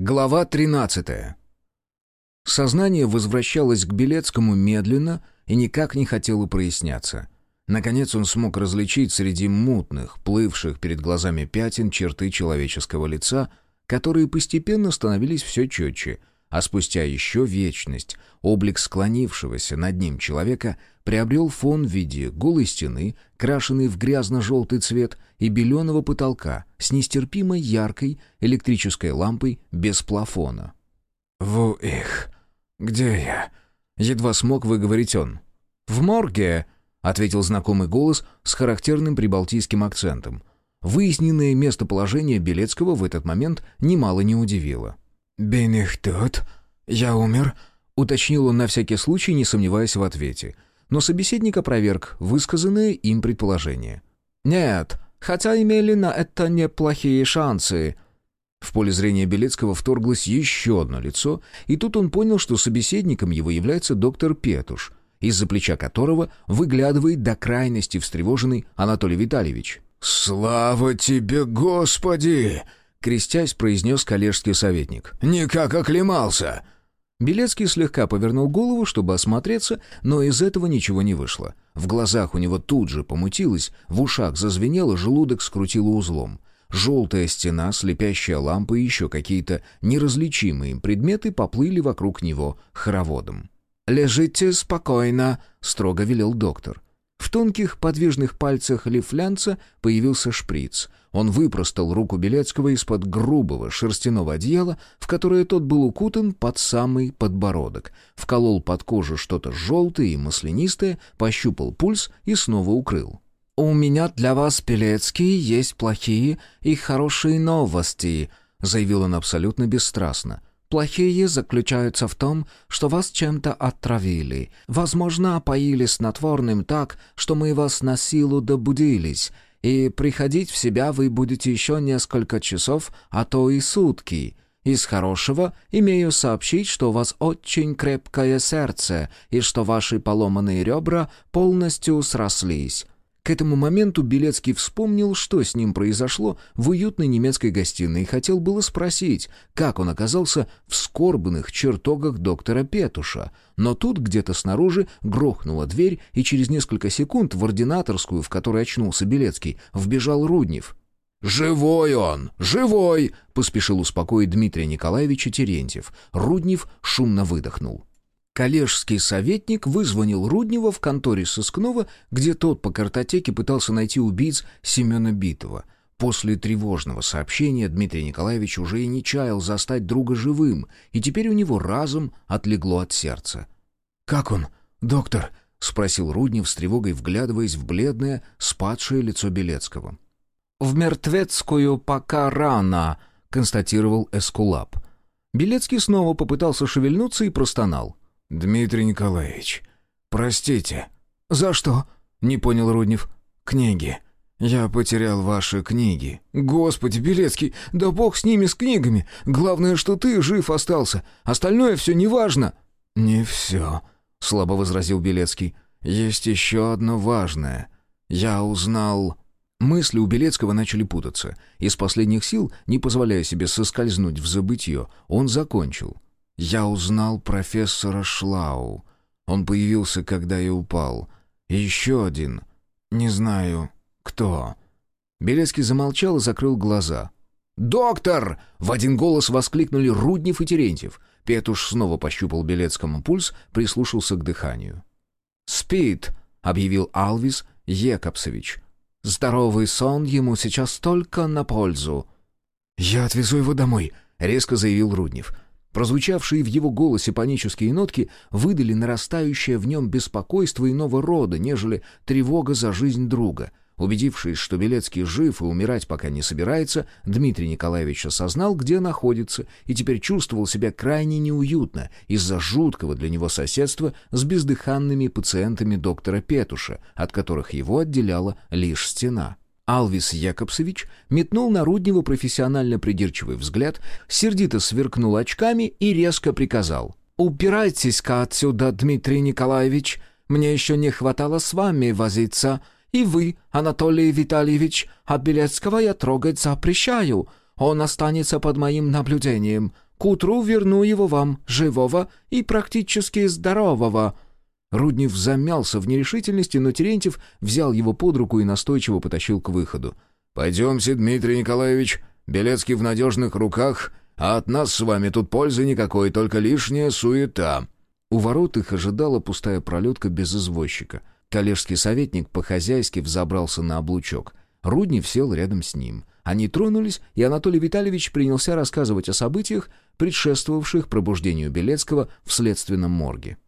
Глава 13. Сознание возвращалось к Белецкому медленно и никак не хотело проясняться. Наконец он смог различить среди мутных, плывших перед глазами пятен черты человеческого лица, которые постепенно становились все четче, а спустя еще вечность облик склонившегося над ним человека приобрел фон в виде голой стены, крашенной в грязно-желтый цвет, и беленого потолка с нестерпимо яркой электрической лампой без плафона. «Ву их! Где я?» — едва смог выговорить он. «В морге!» — ответил знакомый голос с характерным прибалтийским акцентом. Выясненное местоположение Белецкого в этот момент немало не удивило. «Бин их тут? Я умер?» — уточнил он на всякий случай, не сомневаясь в ответе. Но собеседник опроверг высказанное им предположение. «Нет, хотя имели на это неплохие шансы». В поле зрения Белецкого вторглось еще одно лицо, и тут он понял, что собеседником его является доктор Петуш, из-за плеча которого выглядывает до крайности встревоженный Анатолий Витальевич. «Слава тебе, Господи!» — крестясь, произнес коллежский советник. «Никак оклемался!» Белецкий слегка повернул голову, чтобы осмотреться, но из этого ничего не вышло. В глазах у него тут же помутилось, в ушах зазвенело, желудок скрутило узлом. Желтая стена, слепящая лампа и еще какие-то неразличимые предметы поплыли вокруг него хороводом. «Лежите спокойно», — строго велел доктор. В тонких подвижных пальцах лифлянца появился шприц. Он выпростал руку Белецкого из-под грубого шерстяного одеяла, в которое тот был укутан под самый подбородок, вколол под кожу что-то желтое и маслянистое, пощупал пульс и снова укрыл. «У меня для вас, Белецкий, есть плохие и хорошие новости», заявил он абсолютно бесстрастно. Плохие заключаются в том, что вас чем-то отравили. Возможно, опоили снотворным так, что мы вас на силу добудились, и приходить в себя вы будете еще несколько часов, а то и сутки. Из хорошего имею сообщить, что у вас очень крепкое сердце и что ваши поломанные ребра полностью срослись. К этому моменту Белецкий вспомнил, что с ним произошло в уютной немецкой гостиной и хотел было спросить, как он оказался в скорбных чертогах доктора Петуша. Но тут где-то снаружи грохнула дверь, и через несколько секунд в ординаторскую, в которой очнулся Белецкий, вбежал Руднев. «Живой он! Живой!» — поспешил успокоить Дмитрия Николаевича Терентьев. Руднев шумно выдохнул. Коллежский советник вызвонил Руднева в конторе сыскного, где тот по картотеке пытался найти убийц Семена Битова. После тревожного сообщения Дмитрий Николаевич уже и не чаял застать друга живым, и теперь у него разом отлегло от сердца. «Как он, доктор?» — спросил Руднев с тревогой, вглядываясь в бледное, спадшее лицо Белецкого. «В мертвецкую пока рано», — констатировал Эскулап. Белецкий снова попытался шевельнуться и простонал. «Дмитрий Николаевич, простите». «За что?» — не понял Руднев. «Книги. Я потерял ваши книги». «Господи, Белецкий, да бог с ними, с книгами. Главное, что ты жив остался. Остальное все неважно». «Не все», — слабо возразил Белецкий. «Есть еще одно важное. Я узнал...» Мысли у Белецкого начали путаться. Из последних сил, не позволяя себе соскользнуть в забытье, он закончил. Я узнал профессора Шлау. Он появился, когда я упал. И еще один. Не знаю, кто. Белецкий замолчал и закрыл глаза. «Доктор!» — в один голос воскликнули Руднев и Терентьев. Петуш снова пощупал Белецкому пульс, прислушался к дыханию. «Спит!» — объявил Алвис Екапсович. «Здоровый сон ему сейчас только на пользу». «Я отвезу его домой», — резко заявил Руднев. Прозвучавшие в его голосе панические нотки выдали нарастающее в нем беспокойство иного рода, нежели тревога за жизнь друга. Убедившись, что Белецкий жив и умирать пока не собирается, Дмитрий Николаевич осознал, где находится, и теперь чувствовал себя крайне неуютно из-за жуткого для него соседства с бездыханными пациентами доктора Петуша, от которых его отделяла лишь стена. Алвис Якобсович метнул на Руднева профессионально придирчивый взгляд, сердито сверкнул очками и резко приказал. «Убирайтесь-ка отсюда, Дмитрий Николаевич. Мне еще не хватало с вами возиться. И вы, Анатолий Витальевич, от Белецкого я трогать запрещаю. Он останется под моим наблюдением. К утру верну его вам, живого и практически здорового». Руднев замялся в нерешительности, но Терентьев взял его под руку и настойчиво потащил к выходу. «Пойдемте, Дмитрий Николаевич, Белецкий в надежных руках, а от нас с вами тут пользы никакой, только лишняя суета». У ворот их ожидала пустая пролетка без извозчика. Коллежский советник по-хозяйски взобрался на облучок. Руднев сел рядом с ним. Они тронулись, и Анатолий Витальевич принялся рассказывать о событиях, предшествовавших пробуждению Белецкого в следственном морге.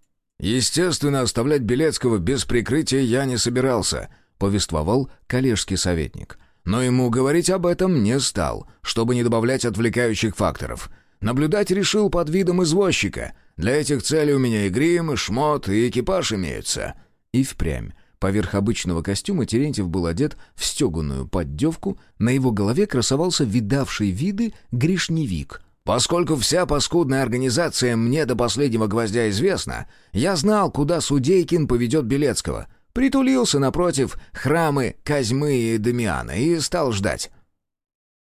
«Естественно, оставлять Белецкого без прикрытия я не собирался», — повествовал коллежский советник. «Но ему говорить об этом не стал, чтобы не добавлять отвлекающих факторов. Наблюдать решил под видом извозчика. Для этих целей у меня и грим, и шмот, и экипаж имеются». И впрямь. Поверх обычного костюма Терентьев был одет в стеганую поддевку, на его голове красовался видавший виды грешневик — Поскольку вся паскудная организация мне до последнего гвоздя известна, я знал, куда Судейкин поведет Белецкого. Притулился напротив храмы Козьмы и Дамиана и стал ждать.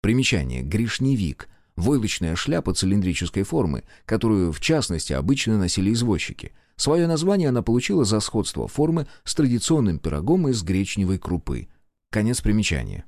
Примечание. Гришневик. Войлочная шляпа цилиндрической формы, которую, в частности, обычно носили извозчики. Свое название она получила за сходство формы с традиционным пирогом из гречневой крупы. Конец примечания.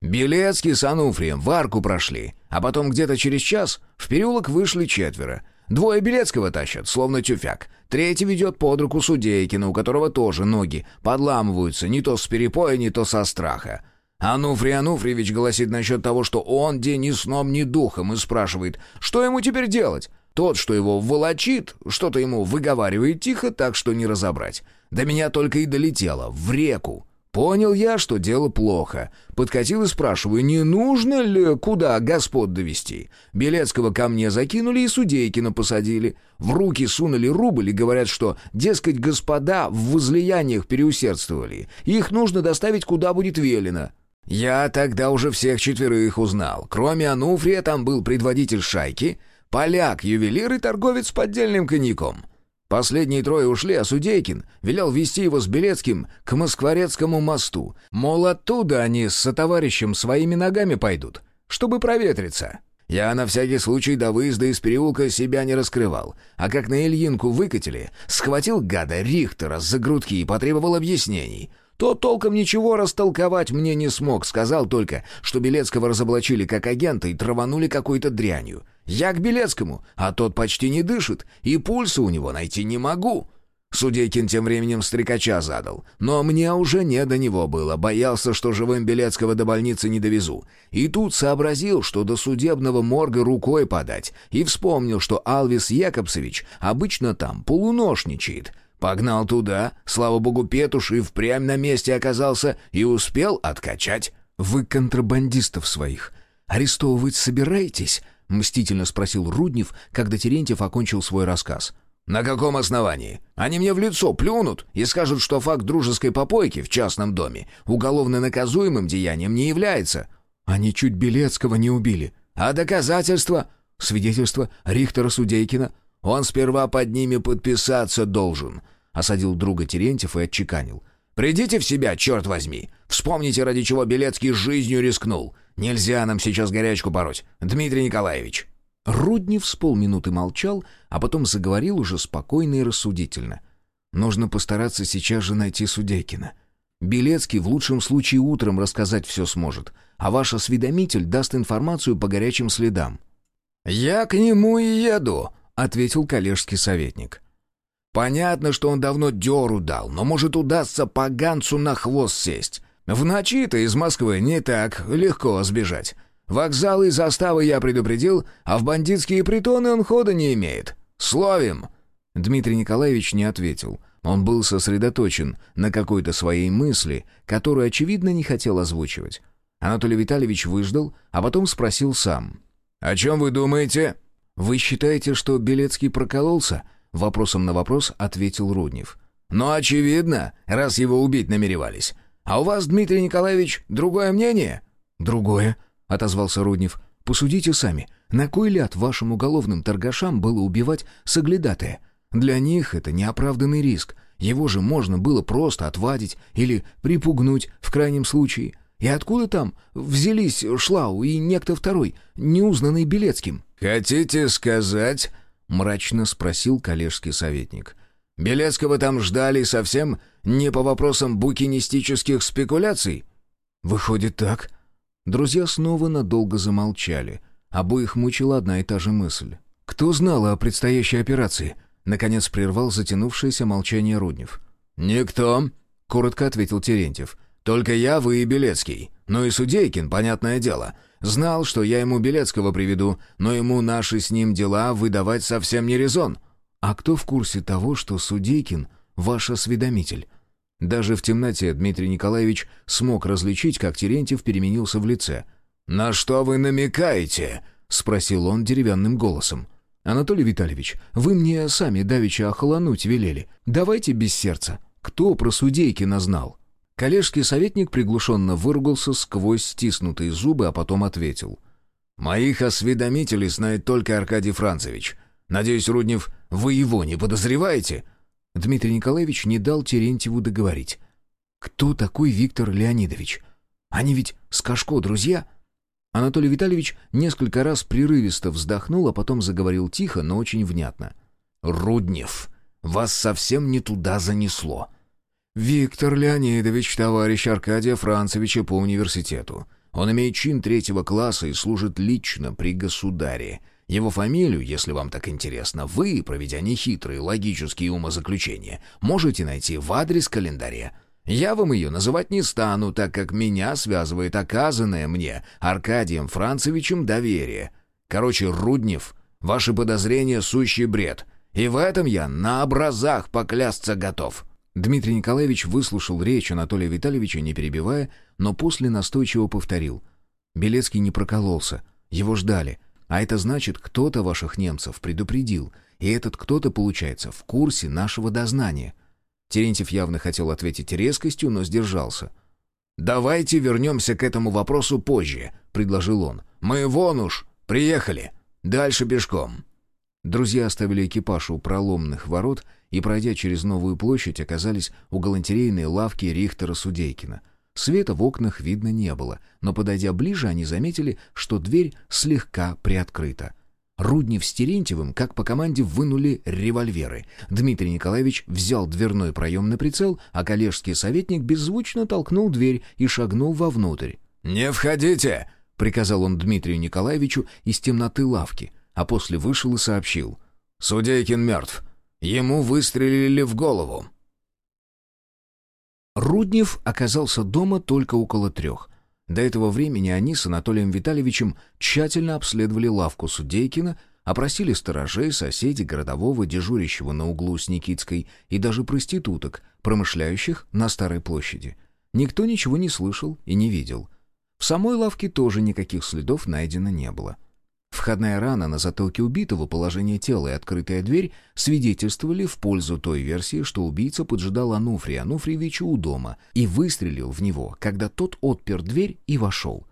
Белецкий с Ануфрием в арку прошли, а потом где-то через час в переулок вышли четверо. Двое Белецкого тащат, словно тюфяк. Третий ведет под руку Судейкина, у которого тоже ноги подламываются не то с перепоя, не то со страха. Ануфрий Ануфриевич голосит насчет того, что он день ни сном, ни духом, и спрашивает, что ему теперь делать. Тот, что его волочит, что-то ему выговаривает тихо, так что не разобрать. До меня только и долетело, в реку. Понял я, что дело плохо. Подкатил и спрашиваю, не нужно ли куда господ довести. Белецкого ко мне закинули и Судейкина посадили. В руки сунули рубль и говорят, что, дескать, господа в возлияниях переусердствовали. Их нужно доставить куда будет велено. Я тогда уже всех четверых узнал. Кроме Ануфрия там был предводитель шайки, поляк, ювелир и торговец с поддельным коньяком. Последние трое ушли, а Судейкин велел вести его с Белецким к Москворецкому мосту. Мол, оттуда они с сотоварищем своими ногами пойдут, чтобы проветриться. Я на всякий случай до выезда из переулка себя не раскрывал, а как на Ильинку выкатили, схватил гада Рихтера за грудки и потребовал объяснений — тот толком ничего растолковать мне не смог, сказал только, что Белецкого разоблачили как агента и траванули какой-то дрянью. Я к Белецкому, а тот почти не дышит, и пульса у него найти не могу. Судейкин тем временем стрекача задал, но мне уже не до него было, боялся, что живым Белецкого до больницы не довезу. И тут сообразил, что до судебного морга рукой подать, и вспомнил, что Алвис Якобсович обычно там полуношничает. Погнал туда, слава богу, Петуш и впрямь на месте оказался и успел откачать. «Вы контрабандистов своих арестовывать собираетесь?» — мстительно спросил Руднев, когда Терентьев окончил свой рассказ. «На каком основании? Они мне в лицо плюнут и скажут, что факт дружеской попойки в частном доме уголовно наказуемым деянием не является». «Они чуть Белецкого не убили». «А доказательства?» «Свидетельство Рихтера Судейкина». «Он сперва под ними подписаться должен. — осадил друга Терентьев и отчеканил. «Придите в себя, черт возьми! Вспомните, ради чего Белецкий жизнью рискнул. Нельзя нам сейчас горячку пороть, Дмитрий Николаевич!» Руднев с полминуты молчал, а потом заговорил уже спокойно и рассудительно. «Нужно постараться сейчас же найти Судейкина. Белецкий в лучшем случае утром рассказать все сможет, а ваш осведомитель даст информацию по горячим следам». «Я к нему и еду», — ответил коллежский советник. Понятно, что он давно дёру дал, но может удастся поганцу на хвост сесть. В ночи-то из Москвы не так легко сбежать. Вокзалы и заставы я предупредил, а в бандитские притоны он хода не имеет. Словим!» Дмитрий Николаевич не ответил. Он был сосредоточен на какой-то своей мысли, которую, очевидно, не хотел озвучивать. Анатолий Витальевич выждал, а потом спросил сам. «О чем вы думаете?» «Вы считаете, что Белецкий прокололся?» Вопросом на вопрос ответил Руднев. «Ну, очевидно, раз его убить намеревались. А у вас, Дмитрий Николаевич, другое мнение?» «Другое», — отозвался Руднев. «Посудите сами, на кой ляд вашим уголовным торгашам было убивать соглядатая? Для них это неоправданный риск. Его же можно было просто отвадить или припугнуть в крайнем случае. И откуда там взялись Шлау и некто второй, неузнанный Белецким?» «Хотите сказать?» — мрачно спросил коллежский советник. «Белецкого там ждали совсем не по вопросам букинистических спекуляций?» «Выходит так». Друзья снова надолго замолчали. Обоих мучила одна и та же мысль. «Кто знал о предстоящей операции?» Наконец прервал затянувшееся молчание Руднев. «Никто», — коротко ответил Терентьев. «Только я, вы и Белецкий. Ну и Судейкин, понятное дело. Знал, что я ему Белецкого приведу, но ему наши с ним дела выдавать совсем не резон». «А кто в курсе того, что Судейкин — ваш осведомитель?» Даже в темноте Дмитрий Николаевич смог различить, как Терентьев переменился в лице. «На что вы намекаете?» — спросил он деревянным голосом. «Анатолий Витальевич, вы мне сами давеча охолонуть велели. Давайте без сердца. Кто про Судейкина знал?» Коллежский советник приглушенно выругался сквозь стиснутые зубы, а потом ответил. «Моих осведомителей знает только Аркадий Францевич. Надеюсь, Руднев, вы его не подозреваете?» Дмитрий Николаевич не дал Терентьеву договорить. «Кто такой Виктор Леонидович? Они ведь с Кашко друзья?» Анатолий Витальевич несколько раз прерывисто вздохнул, а потом заговорил тихо, но очень внятно. «Руднев, вас совсем не туда занесло. Виктор Леонидович, товарищ Аркадия Францевича по университету. Он имеет чин третьего класса и служит лично при государе. Его фамилию, если вам так интересно, вы, проведя нехитрые логические умозаключения, можете найти в адрес-календаре. Я вам ее называть не стану, так как меня связывает оказанное мне Аркадием Францевичем доверие. Короче, Руднев, ваши подозрения — сущий бред. И в этом я на образах поклясться готов». Дмитрий Николаевич выслушал речь Анатолия Витальевича, не перебивая, но после настойчиво повторил. Белецкий не прокололся. Его ждали. А это значит, кто-то ваших немцев предупредил. И этот кто-то, получается, в курсе нашего дознания. Терентьев явно хотел ответить резкостью, но сдержался. «Давайте вернемся к этому вопросу позже», — предложил он. «Мы вон уж, приехали. Дальше пешком». Друзья оставили экипаж у проломных ворот и, пройдя через новую площадь, оказались у галантерейной лавки Рихтера Судейкина. Света в окнах видно не было, но, подойдя ближе, они заметили, что дверь слегка приоткрыта. Руднев с Терентьевым, как по команде, вынули револьверы. Дмитрий Николаевич взял дверной проем на прицел, а коллежский советник беззвучно толкнул дверь и шагнул вовнутрь. «Не входите!» — приказал он Дмитрию Николаевичу из темноты лавки, а после вышел и сообщил. «Судейкин мертв. Ему выстрелили в голову». Руднев оказался дома только около трех. До этого времени они с Анатолием Витальевичем тщательно обследовали лавку Судейкина, опросили сторожей, соседей, городового, дежурящего на углу с Никитской и даже проституток, промышляющих на Старой площади. Никто ничего не слышал и не видел. В самой лавке тоже никаких следов найдено не было. Входная рана на затылке убитого, положение тела и открытая дверь свидетельствовали в пользу той версии, что убийца поджидал Ануфрия Ануфриевича у дома и выстрелил в него, когда тот отпер дверь и вошел.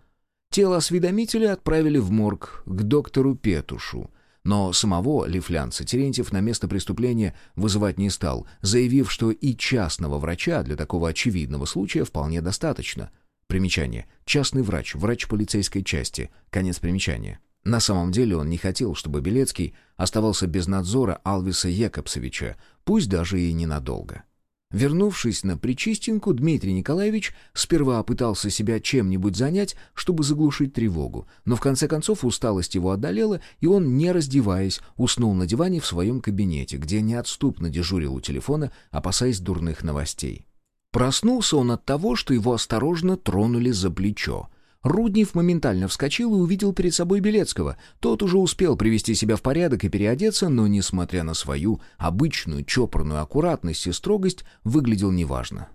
Тело осведомителя отправили в морг к доктору Петушу, но самого лифлянца Терентьев на место преступления вызывать не стал, заявив, что и частного врача для такого очевидного случая вполне достаточно. Примечание. Частный врач, врач полицейской части. Конец примечания. На самом деле он не хотел, чтобы Белецкий оставался без надзора Алвиса Якобсовича, пусть даже и ненадолго. Вернувшись на Причистинку, Дмитрий Николаевич сперва пытался себя чем-нибудь занять, чтобы заглушить тревогу, но в конце концов усталость его одолела, и он, не раздеваясь, уснул на диване в своем кабинете, где неотступно дежурил у телефона, опасаясь дурных новостей. Проснулся он от того, что его осторожно тронули за плечо — Руднев моментально вскочил и увидел перед собой Белецкого. Тот уже успел привести себя в порядок и переодеться, но, несмотря на свою обычную чопорную аккуратность и строгость, выглядел неважно.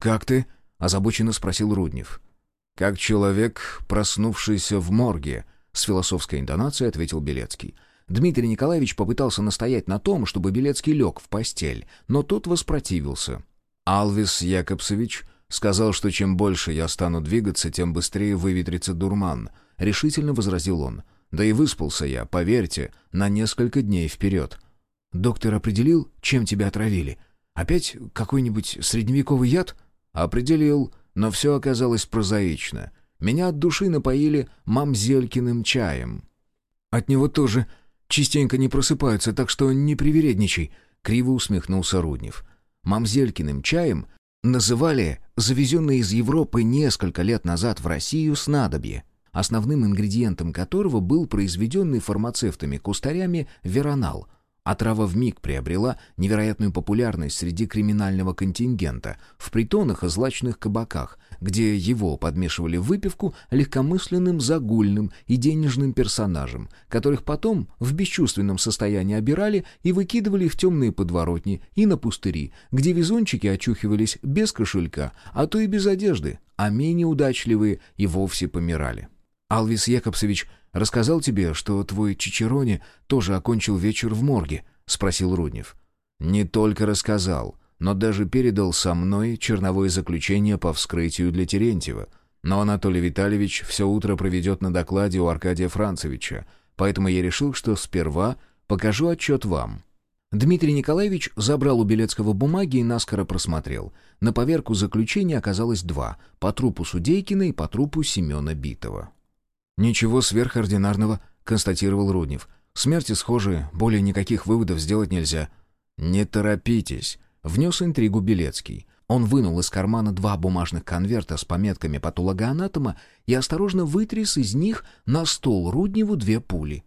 «Как ты?» — озабоченно спросил Руднев. «Как человек, проснувшийся в морге», — с философской интонацией ответил Белецкий. Дмитрий Николаевич попытался настоять на том, чтобы Белецкий лег в постель, но тот воспротивился. «Алвис Якобсович Сказал, что чем больше я стану двигаться, тем быстрее выветрится дурман. Решительно возразил он. Да и выспался я, поверьте, на несколько дней вперед. Доктор определил, чем тебя отравили? Опять какой-нибудь средневековый яд? Определил. но все оказалось прозаично. Меня от души напоили мамзелькиным чаем. От него тоже частенько не просыпаются, так что не привередничай», — криво усмехнулся Руднев. Мамзелькиным чаем называли завезенное из Европы несколько лет назад в Россию снадобье, основным ингредиентом которого был произведенный фармацевтами-кустарями веронал — а трава вмиг приобрела невероятную популярность среди криминального контингента в притонах и злачных кабаках, где его подмешивали в выпивку легкомысленным загульным и денежным персонажам, которых потом в бесчувственном состоянии обирали и выкидывали в темные подворотни и на пустыри, где везунчики очухивались без кошелька, а то и без одежды, а менее удачливые и вовсе помирали. Алвис Якобсович рассказал тебе, что твой Чичероне тоже окончил вечер в морге?» — спросил Руднев. «Не только рассказал, но даже передал со мной черновое заключение по вскрытию для Терентьева. Но Анатолий Витальевич все утро проведет на докладе у Аркадия Францевича, поэтому я решил, что сперва покажу отчет вам». Дмитрий Николаевич забрал у Белецкого бумаги и наскоро просмотрел. На поверку заключения оказалось два — по трупу Судейкина и по трупу Семена Битова. «Ничего сверхординарного», — констатировал Руднев. «Смерти схожие, более никаких выводов сделать нельзя». «Не торопитесь», — внес интригу Белецкий. Он вынул из кармана два бумажных конверта с пометками патологоанатома и осторожно вытряс из них на стол Рудневу две пули.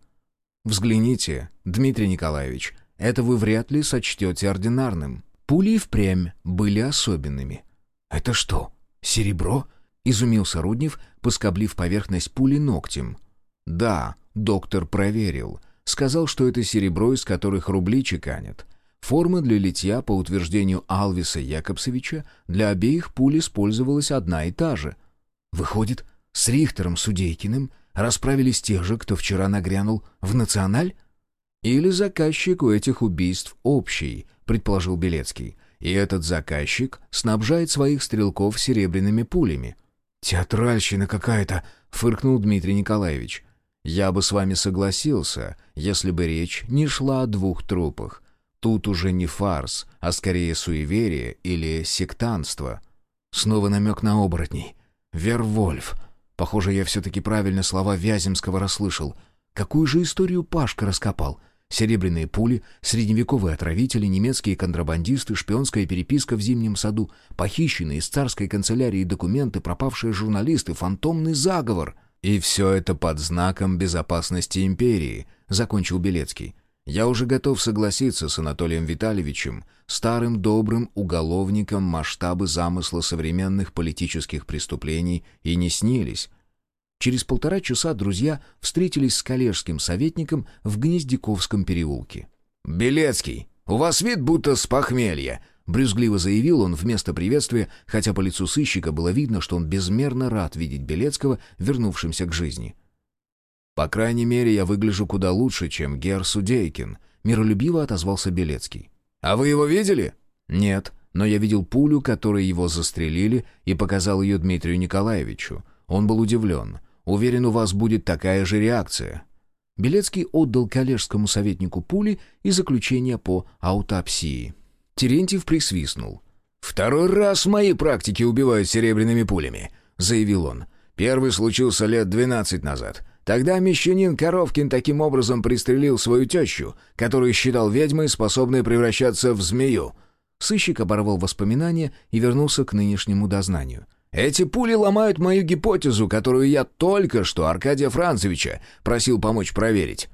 «Взгляните, Дмитрий Николаевич, это вы вряд ли сочтете ординарным. Пули впрямь были особенными». «Это что, серебро?» — изумился Руднев, поскоблив поверхность пули ногтем. «Да, доктор проверил. Сказал, что это серебро, из которых рубли чеканят. Форма для литья, по утверждению Алвиса Якобсовича, для обеих пуль использовалась одна и та же. Выходит, с Рихтером Судейкиным расправились те же, кто вчера нагрянул в «Националь»? Или заказчик у этих убийств общий, предположил Белецкий. И этот заказчик снабжает своих стрелков серебряными пулями. «Театральщина какая-то», — фыркнул Дмитрий Николаевич. «Я бы с вами согласился, если бы речь не шла о двух трупах. Тут уже не фарс, а скорее суеверие или сектантство». Снова намек на оборотней. «Вервольф». Похоже, я все-таки правильно слова Вяземского расслышал. Какую же историю Пашка раскопал? Серебряные пули, средневековые отравители, немецкие контрабандисты, шпионская переписка в зимнем саду, похищенные из царской канцелярии документы, пропавшие журналисты, фантомный заговор. «И все это под знаком безопасности империи», — закончил Белецкий. «Я уже готов согласиться с Анатолием Витальевичем, старым добрым уголовником масштабы замысла современных политических преступлений и не снились». Через полтора часа друзья встретились с коллежским советником в Гнездяковском переулке. «Белецкий, у вас вид будто с похмелья», — брюзгливо заявил он вместо приветствия, хотя по лицу сыщика было видно, что он безмерно рад видеть Белецкого, вернувшимся к жизни. «По крайней мере, я выгляжу куда лучше, чем Гер Судейкин», — миролюбиво отозвался Белецкий. «А вы его видели?» «Нет, но я видел пулю, которой его застрелили, и показал ее Дмитрию Николаевичу. Он был удивлен. Уверен, у вас будет такая же реакция». Белецкий отдал коллежскому советнику пули и заключение по аутопсии. Терентьев присвистнул. «Второй раз в моей практике убивают серебряными пулями», — заявил он. «Первый случился лет двенадцать назад. Тогда мещанин Коровкин таким образом пристрелил свою тещу, которую считал ведьмой, способной превращаться в змею». Сыщик оборвал воспоминания и вернулся к нынешнему дознанию. Эти пули ломают мою гипотезу, которую я только что Аркадия Францевича просил помочь проверить».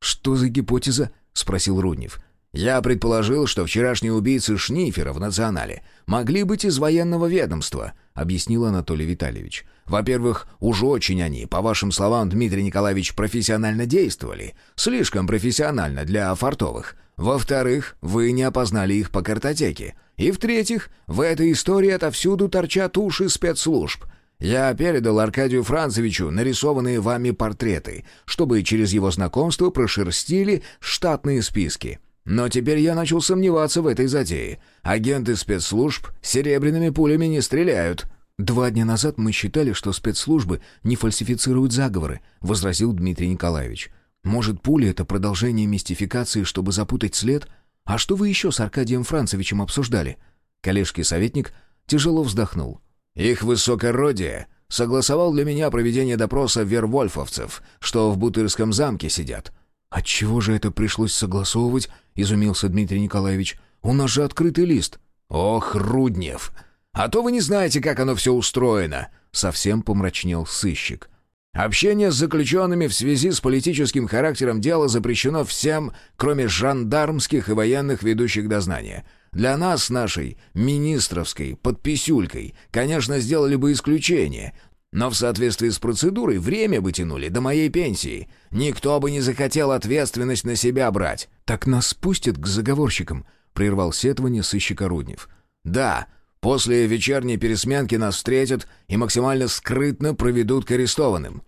«Что за гипотеза?» — спросил Руднев. «Я предположил, что вчерашние убийцы Шнифера в «Национале» могли быть из военного ведомства», — объяснил Анатолий Витальевич. «Во-первых, уж очень они, по вашим словам, Дмитрий Николаевич, профессионально действовали. Слишком профессионально для фартовых. Во-вторых, вы не опознали их по картотеке. И в-третьих, в этой истории отовсюду торчат уши спецслужб. Я передал Аркадию Францевичу нарисованные вами портреты, чтобы через его знакомство прошерстили штатные списки. Но теперь я начал сомневаться в этой затее. Агенты спецслужб серебряными пулями не стреляют». «Два дня назад мы считали, что спецслужбы не фальсифицируют заговоры», — возразил Дмитрий Николаевич. «Может, пули — это продолжение мистификации, чтобы запутать след?» «А что вы еще с Аркадием Францевичем обсуждали?» Коллежский советник тяжело вздохнул. Их высокородие согласовал для меня проведение допроса вервольфовцев, что в Бутырском замке сидят». «Отчего же это пришлось согласовывать?» — изумился Дмитрий Николаевич. «У нас же открытый лист». «Ох, Руднев! А то вы не знаете, как оно все устроено!» — совсем помрачнел сыщик. «Общение с заключенными в связи с политическим характером дела запрещено всем, кроме жандармских и военных ведущих дознания. Для нас, нашей министровской, под писюлькой, конечно, сделали бы исключение, но в соответствии с процедурой время бы тянули до моей пенсии. Никто бы не захотел ответственность на себя брать». «Так нас спустят к заговорщикам», — прервал сетование сыщика Руднев. «Да, после вечерней пересменки нас встретят и максимально скрытно проведут к арестованным».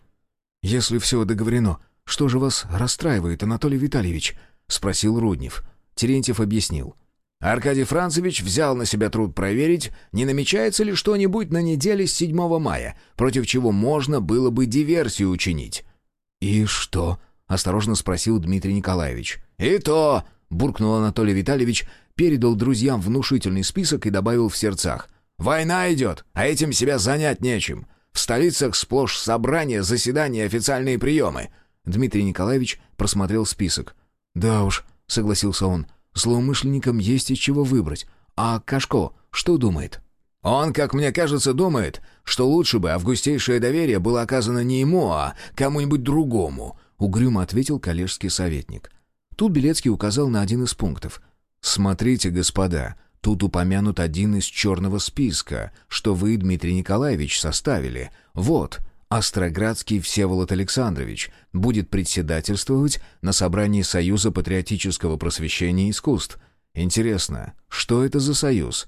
«Если все договорено, что же вас расстраивает, Анатолий Витальевич?» — спросил Руднев. Терентьев объяснил. Аркадий Францевич взял на себя труд проверить, не намечается ли что-нибудь на неделе с 7 мая, против чего можно было бы диверсию учинить. «И что?» — осторожно спросил Дмитрий Николаевич. «И то!» — буркнул Анатолий Витальевич, передал друзьям внушительный список и добавил в сердцах. «Война идет, а этим себя занять нечем. В столицах сплошь собрания, заседания, официальные приемы». Дмитрий Николаевич просмотрел список. «Да уж», — согласился он, — Злоумышленникам есть из чего выбрать. А Кашко что думает? Он, как мне кажется, думает, что лучше бы августейшее доверие было оказано не ему, а кому-нибудь другому, угрюмо ответил коллежский советник. Тут Белецкий указал на один из пунктов. «Смотрите, господа, тут упомянут один из черного списка, что вы, Дмитрий Николаевич, составили. Вот, Остроградский Всеволод Александрович будет председательствовать на собрании Союза патриотического просвещения и искусств. Интересно, что это за союз?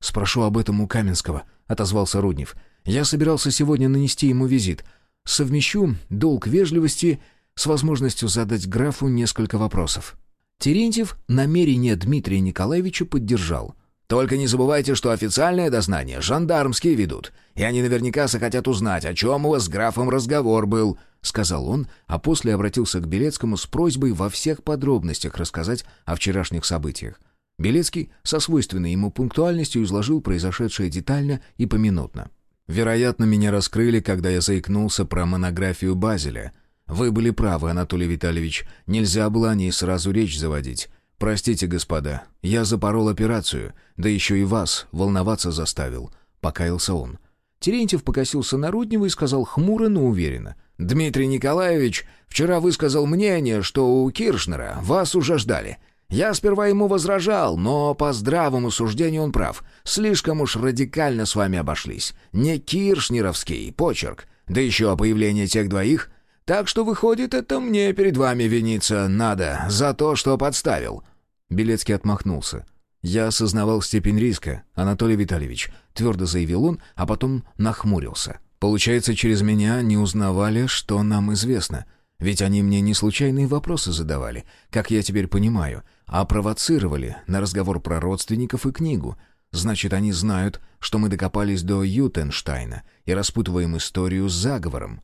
Спрошу об этом у Каменского, отозвался Руднев. Я собирался сегодня нанести ему визит. Совмещу долг вежливости с возможностью задать графу несколько вопросов. Терентьев намерение Дмитрия Николаевича поддержал. Только не забывайте, что официальное дознание жандармские ведут, и они наверняка захотят узнать, о чем у вас с графом разговор был», — сказал он, а после обратился к Белецкому с просьбой во всех подробностях рассказать о вчерашних событиях. Белецкий со свойственной ему пунктуальностью изложил произошедшее детально и поминутно. «Вероятно, меня раскрыли, когда я заикнулся про монографию Базеля. Вы были правы, Анатолий Витальевич, нельзя было о ней сразу речь заводить». «Простите, господа, я запорол операцию, да еще и вас волноваться заставил», — покаялся он. Терентьев покосился на Руднева и сказал хмуро, но уверенно. «Дмитрий Николаевич вчера высказал мнение, что у Киршнера вас уже ждали. Я сперва ему возражал, но по здравому суждению он прав. Слишком уж радикально с вами обошлись. Не киршнеровский почерк, да еще о появлении тех двоих. Так что, выходит, это мне перед вами виниться надо за то, что подставил». Белецкий отмахнулся. «Я осознавал степень риска, Анатолий Витальевич», — твердо заявил он, а потом нахмурился. «Получается, через меня не узнавали, что нам известно. Ведь они мне не случайные вопросы задавали, как я теперь понимаю, а провоцировали на разговор про родственников и книгу. Значит, они знают, что мы докопались до Ютенштайна и распутываем историю с заговором».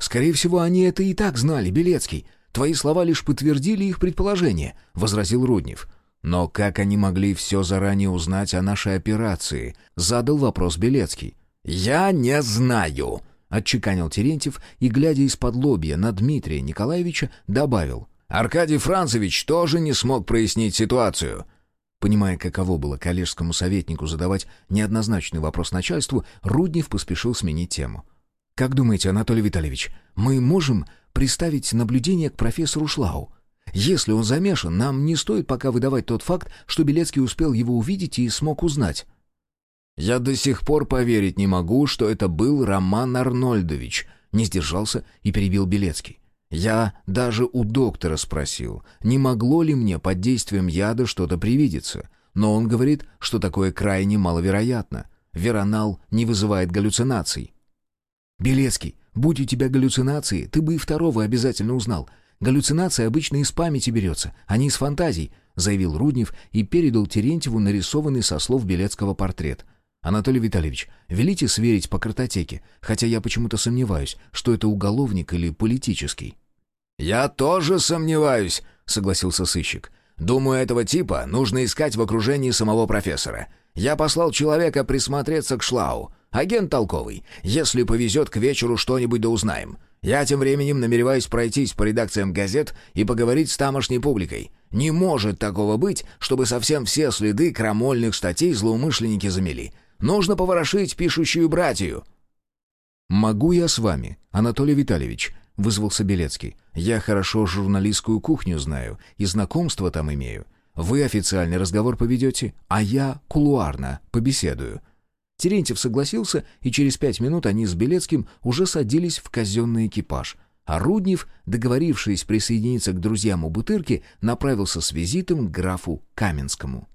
«Скорее всего, они это и так знали, Белецкий. Твои слова лишь подтвердили их предположение», — возразил Руднев. «Но как они могли все заранее узнать о нашей операции?» — задал вопрос Белецкий. «Я не знаю», — отчеканил Терентьев и, глядя из-под лобья на Дмитрия Николаевича, добавил. «Аркадий Францевич тоже не смог прояснить ситуацию». Понимая, каково было коллежскому советнику задавать неоднозначный вопрос начальству, Руднев поспешил сменить тему. «Как думаете, Анатолий Витальевич, мы можем приставить наблюдение к профессору Шлау. Если он замешан, нам не стоит пока выдавать тот факт, что Белецкий успел его увидеть и смог узнать. «Я до сих пор поверить не могу, что это был Роман Арнольдович», не сдержался и перебил Белецкий. «Я даже у доктора спросил, не могло ли мне под действием яда что-то привидеться, но он говорит, что такое крайне маловероятно. Веронал не вызывает галлюцинаций». «Белецкий, Будь у тебя галлюцинации, ты бы и второго обязательно узнал. Галлюцинация обычно из памяти берется, а не из фантазий», — заявил Руднев и передал Терентьеву нарисованный со слов Белецкого портрет. «Анатолий Витальевич, велите сверить по картотеке, хотя я почему-то сомневаюсь, что это уголовник или политический». «Я тоже сомневаюсь», — согласился сыщик. «Думаю, этого типа нужно искать в окружении самого профессора. Я послал человека присмотреться к Шлау. Агент толковый. Если повезет, к вечеру что-нибудь да узнаем. Я тем временем намереваюсь пройтись по редакциям газет и поговорить с тамошней публикой. Не может такого быть, чтобы совсем все следы крамольных статей злоумышленники замели. Нужно поворошить пишущую братью». «Могу я с вами, Анатолий Витальевич?» — вызвался Белецкий. «Я хорошо журналистскую кухню знаю и знакомство там имею. Вы официальный разговор поведете, а я кулуарно побеседую». Терентьев согласился, и через пять минут они с Белецким уже садились в казенный экипаж. А Руднев, договорившись присоединиться к друзьям у Бутырки, направился с визитом к графу Каменскому.